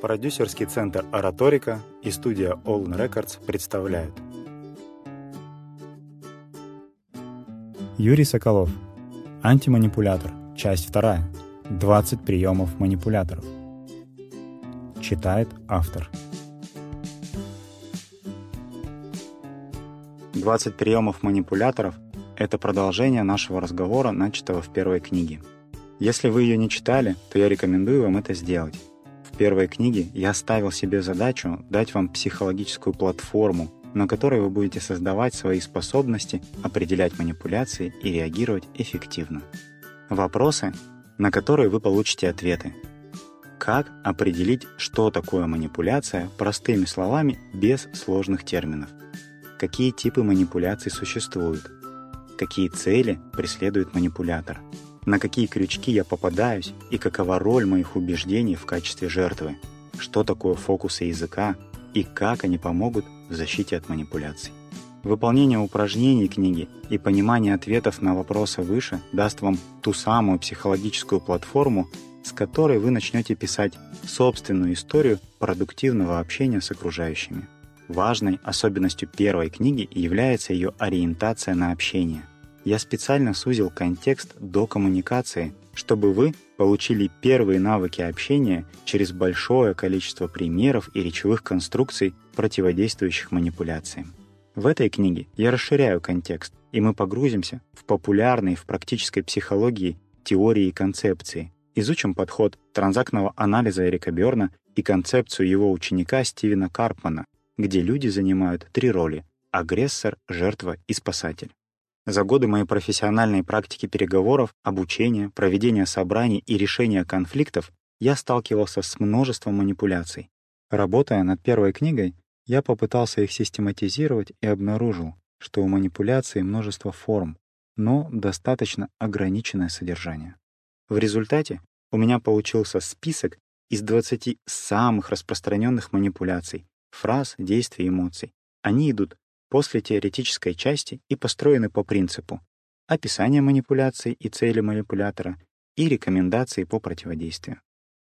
Продюсерский центр «Ораторика» и студия Oln Records представляют. Юрий Соколов. Антиманипулятор. Часть вторая. 20 приемов манипуляторов. Читает автор. 20 приемов манипуляторов — это продолжение нашего разговора, начатого в первой книге. Если вы ее не читали, то я рекомендую вам это сделать. В первой книге я ставил себе задачу дать вам психологическую платформу, на которой вы будете создавать свои способности, определять манипуляции и реагировать эффективно. Вопросы, на которые вы получите ответы. Как определить, что такое манипуляция простыми словами без сложных терминов? Какие типы манипуляций существуют? Какие цели преследует манипулятор? На какие крючки я попадаюсь и какова роль моих убеждений в качестве жертвы, что такое фокусы языка и как они помогут в защите от манипуляций. Выполнение упражнений книги и понимание ответов на вопросы выше даст вам ту самую психологическую платформу, с которой вы начнете писать собственную историю продуктивного общения с окружающими. Важной особенностью первой книги является ее ориентация на общение – я специально сузил контекст до коммуникации, чтобы вы получили первые навыки общения через большое количество примеров и речевых конструкций, противодействующих манипуляциям. В этой книге я расширяю контекст, и мы погрузимся в популярные в практической психологии теории и концепции, изучим подход транзактного анализа Эрика Бёрна и концепцию его ученика Стивена Карпмана, где люди занимают три роли — агрессор, жертва и спасатель. За годы моей профессиональной практики переговоров, обучения, проведения собраний и решения конфликтов я сталкивался с множеством манипуляций. Работая над первой книгой, я попытался их систематизировать и обнаружил, что у манипуляции множество форм, но достаточно ограниченное содержание. В результате у меня получился список из 20 самых распространенных манипуляций, фраз, действий, эмоций. Они идут после теоретической части и построены по принципу описания манипуляций и цели манипулятора и рекомендации по противодействию.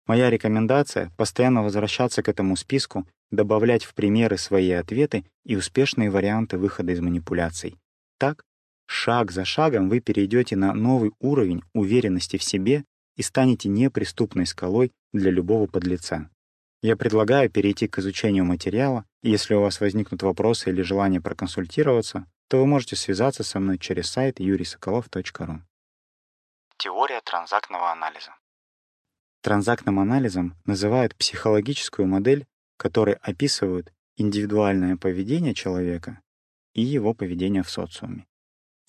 Моя рекомендация — постоянно возвращаться к этому списку, добавлять в примеры свои ответы и успешные варианты выхода из манипуляций. Так, шаг за шагом вы перейдете на новый уровень уверенности в себе и станете неприступной скалой для любого подлеца. Я предлагаю перейти к изучению материала. Если у вас возникнут вопросы или желание проконсультироваться, то вы можете связаться со мной через сайт юрисоколов.ру. Теория транзактного анализа. Транзактным анализом называют психологическую модель, которой описывают индивидуальное поведение человека и его поведение в социуме.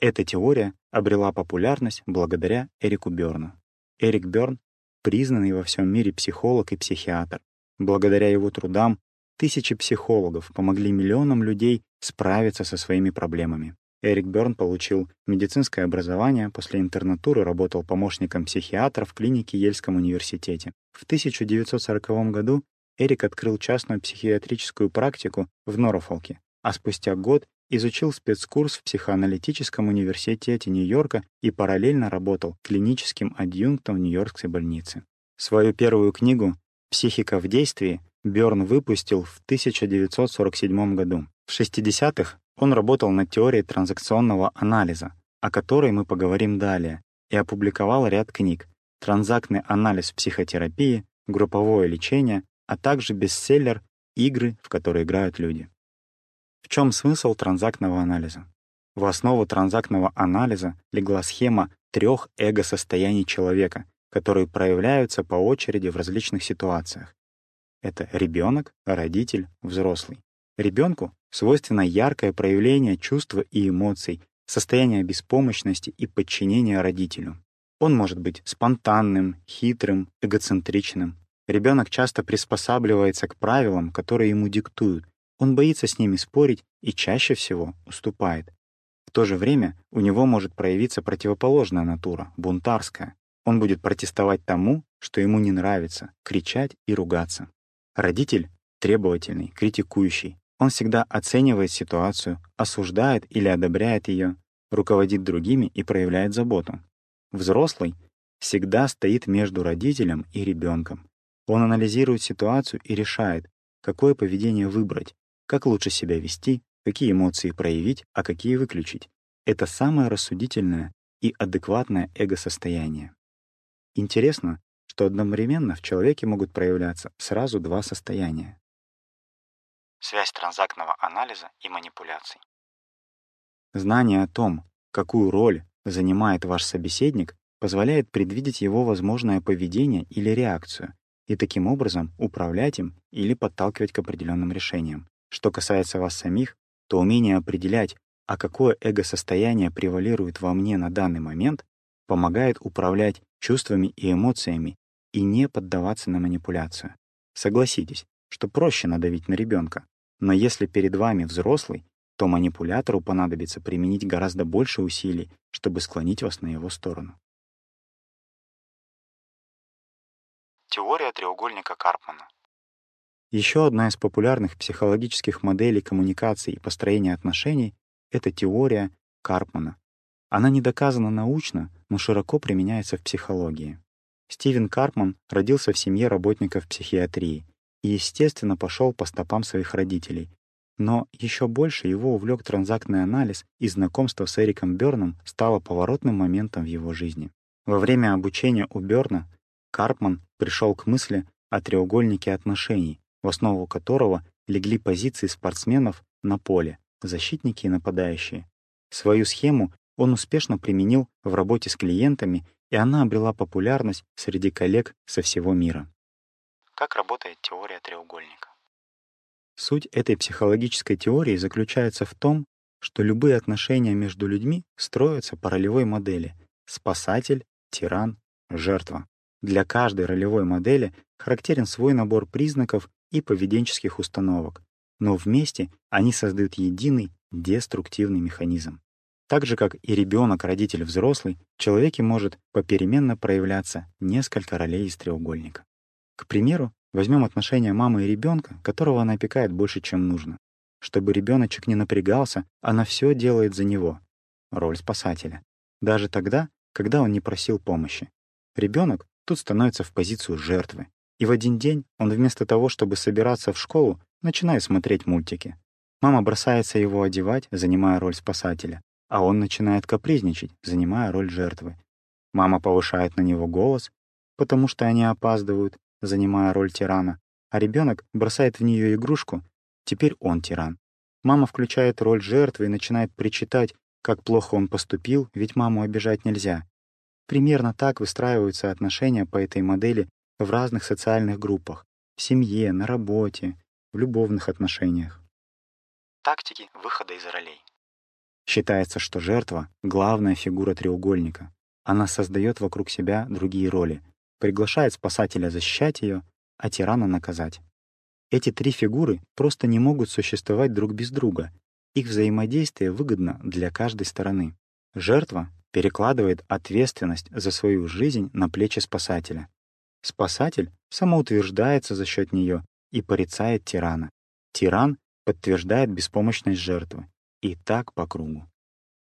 Эта теория обрела популярность благодаря Эрику Бёрну. Эрик Бёрн — признанный во всем мире психолог и психиатр, Благодаря его трудам тысячи психологов помогли миллионам людей справиться со своими проблемами. Эрик Бёрн получил медицинское образование, после интернатуры работал помощником психиатра в клинике Ельском университете. В 1940 году Эрик открыл частную психиатрическую практику в Норфолке, а спустя год изучил спецкурс в психоаналитическом университете Нью-Йорка и параллельно работал клиническим адъюнктом в Нью-Йоркской больнице. Свою первую книгу «Психика в действии» Бёрн выпустил в 1947 году. В 60-х он работал над теорией транзакционного анализа, о которой мы поговорим далее, и опубликовал ряд книг «Транзактный анализ психотерапии», «Групповое лечение», а также бестселлер «Игры, в которые играют люди». В чем смысл транзактного анализа? В основу транзактного анализа легла схема трех эго-состояний человека, которые проявляются по очереди в различных ситуациях. Это ребенок, родитель, взрослый. Ребенку свойственно яркое проявление чувств и эмоций, состояние беспомощности и подчинения родителю. Он может быть спонтанным, хитрым, эгоцентричным. Ребенок часто приспосабливается к правилам, которые ему диктуют. Он боится с ними спорить и чаще всего уступает. В то же время у него может проявиться противоположная натура, бунтарская. Он будет протестовать тому, что ему не нравится, кричать и ругаться. Родитель — требовательный, критикующий. Он всегда оценивает ситуацию, осуждает или одобряет ее, руководит другими и проявляет заботу. Взрослый всегда стоит между родителем и ребенком. Он анализирует ситуацию и решает, какое поведение выбрать, как лучше себя вести, какие эмоции проявить, а какие выключить. Это самое рассудительное и адекватное эго-состояние. Интересно, что одновременно в человеке могут проявляться сразу два состояния. Связь транзактного анализа и манипуляций. Знание о том, какую роль занимает ваш собеседник, позволяет предвидеть его возможное поведение или реакцию и таким образом управлять им или подталкивать к определенным решениям. Что касается вас самих, то умение определять, а какое эго-состояние превалирует во мне на данный момент, помогает управлять чувствами и эмоциями и не поддаваться на манипуляцию. Согласитесь, что проще надавить на ребенка, но если перед вами взрослый, то манипулятору понадобится применить гораздо больше усилий, чтобы склонить вас на его сторону. Теория треугольника Карпмана. Еще одна из популярных психологических моделей коммуникации и построения отношений — это теория Карпмана. Она не доказана научно, но широко применяется в психологии. Стивен Карпман родился в семье работников психиатрии и, естественно, пошел по стопам своих родителей. Но еще больше его увлек транзактный анализ, и знакомство с Эриком Бёрном стало поворотным моментом в его жизни. Во время обучения у Бёрна Карпман пришел к мысли о треугольнике отношений, в основу которого легли позиции спортсменов на поле, защитники и нападающие. Свою схему он успешно применил в работе с клиентами, и она обрела популярность среди коллег со всего мира. Как работает теория треугольника? Суть этой психологической теории заключается в том, что любые отношения между людьми строятся по ролевой модели — спасатель, тиран, жертва. Для каждой ролевой модели характерен свой набор признаков и поведенческих установок, но вместе они создают единый деструктивный механизм. Так же, как и ребенок, родитель, взрослый, в человеке может попеременно проявляться несколько ролей из треугольника. К примеру, возьмем отношения мамы и ребенка, которого она опекает больше, чем нужно. Чтобы ребеночек не напрягался, она все делает за него. Роль спасателя. Даже тогда, когда он не просил помощи. Ребенок тут становится в позицию жертвы. И в один день он вместо того, чтобы собираться в школу, начинает смотреть мультики. Мама бросается его одевать, занимая роль спасателя, а он начинает капризничать, занимая роль жертвы. Мама повышает на него голос, потому что они опаздывают, занимая роль тирана, а ребенок бросает в нее игрушку, теперь он тиран. Мама включает роль жертвы и начинает причитать, как плохо он поступил, ведь маму обижать нельзя. Примерно так выстраиваются отношения по этой модели в разных социальных группах — в семье, на работе, в любовных отношениях. Тактики выхода из ролей. Считается, что жертва — главная фигура треугольника. Она создает вокруг себя другие роли, приглашает спасателя защищать ее, а тирана наказать. Эти три фигуры просто не могут существовать друг без друга. Их взаимодействие выгодно для каждой стороны. Жертва перекладывает ответственность за свою жизнь на плечи спасателя. Спасатель самоутверждается за счет нее и порицает тирана. Тиран подтверждает беспомощность жертвы. И так по кругу.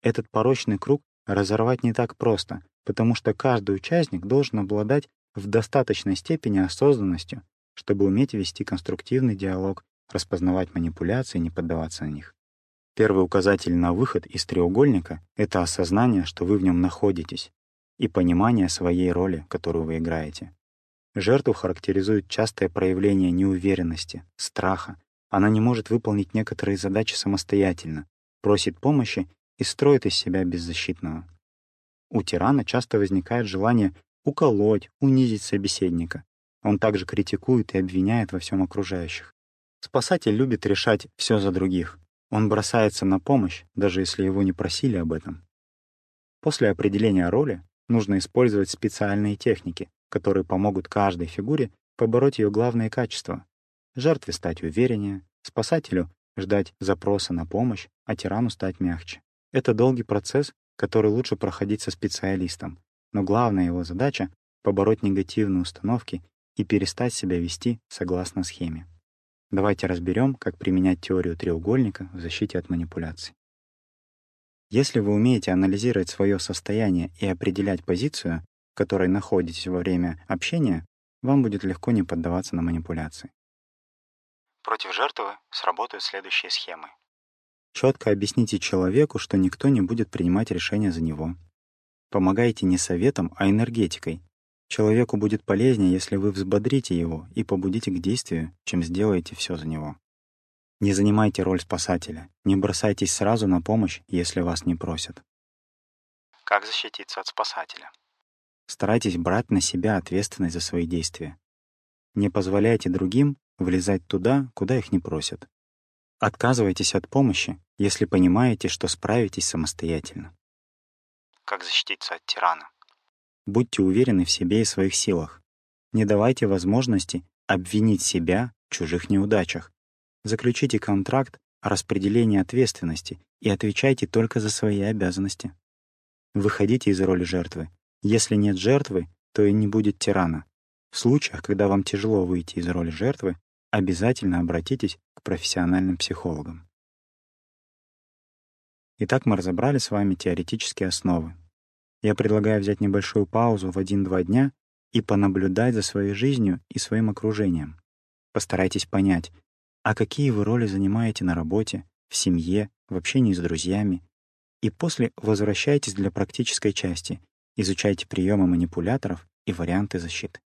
Этот порочный круг разорвать не так просто, потому что каждый участник должен обладать в достаточной степени осознанностью, чтобы уметь вести конструктивный диалог, распознавать манипуляции и не поддаваться на них. Первый указатель на выход из треугольника — это осознание, что вы в нем находитесь, и понимание своей роли, которую вы играете. Жертву характеризует частое проявление неуверенности, страха. Она не может выполнить некоторые задачи самостоятельно, просит помощи и строит из себя беззащитного. У тирана часто возникает желание уколоть, унизить собеседника. Он также критикует и обвиняет во всем окружающих. Спасатель любит решать все за других. Он бросается на помощь, даже если его не просили об этом. После определения роли нужно использовать специальные техники, которые помогут каждой фигуре побороть ее главные качества. Жертве стать увереннее, спасателю ждать запроса на помощь, а тирану стать мягче. Это долгий процесс, который лучше проходить со специалистом, но главная его задача — побороть негативные установки и перестать себя вести согласно схеме. Давайте разберем, как применять теорию треугольника в защите от манипуляций. Если вы умеете анализировать свое состояние и определять позицию, в которой находитесь во время общения, вам будет легко не поддаваться на манипуляции. Против жертвы сработают следующие схемы. Четко объясните человеку, что никто не будет принимать решения за него. Помогайте не советом, а энергетикой. Человеку будет полезнее, если вы взбодрите его и побудите к действию, чем сделаете все за него. Не занимайте роль спасателя, не бросайтесь сразу на помощь, если вас не просят. Как защититься от спасателя? Старайтесь брать на себя ответственность за свои действия. Не позволяйте другим влезать туда, куда их не просят. Отказывайтесь от помощи, если понимаете, что справитесь самостоятельно. Как защититься от тирана? Будьте уверены в себе и своих силах. Не давайте возможности обвинить себя в чужих неудачах. Заключите контракт о распределении ответственности и отвечайте только за свои обязанности. Выходите из роли жертвы. Если нет жертвы, то и не будет тирана. В случаях, когда вам тяжело выйти из роли жертвы, обязательно обратитесь к профессиональным психологам. Итак, мы разобрали с вами теоретические основы. Я предлагаю взять небольшую паузу в 1-2 дня и понаблюдать за своей жизнью и своим окружением. Постарайтесь понять, а какие вы роли занимаете на работе, в семье, в общении с друзьями. И после возвращайтесь для практической части, изучайте приемы манипуляторов и варианты защиты.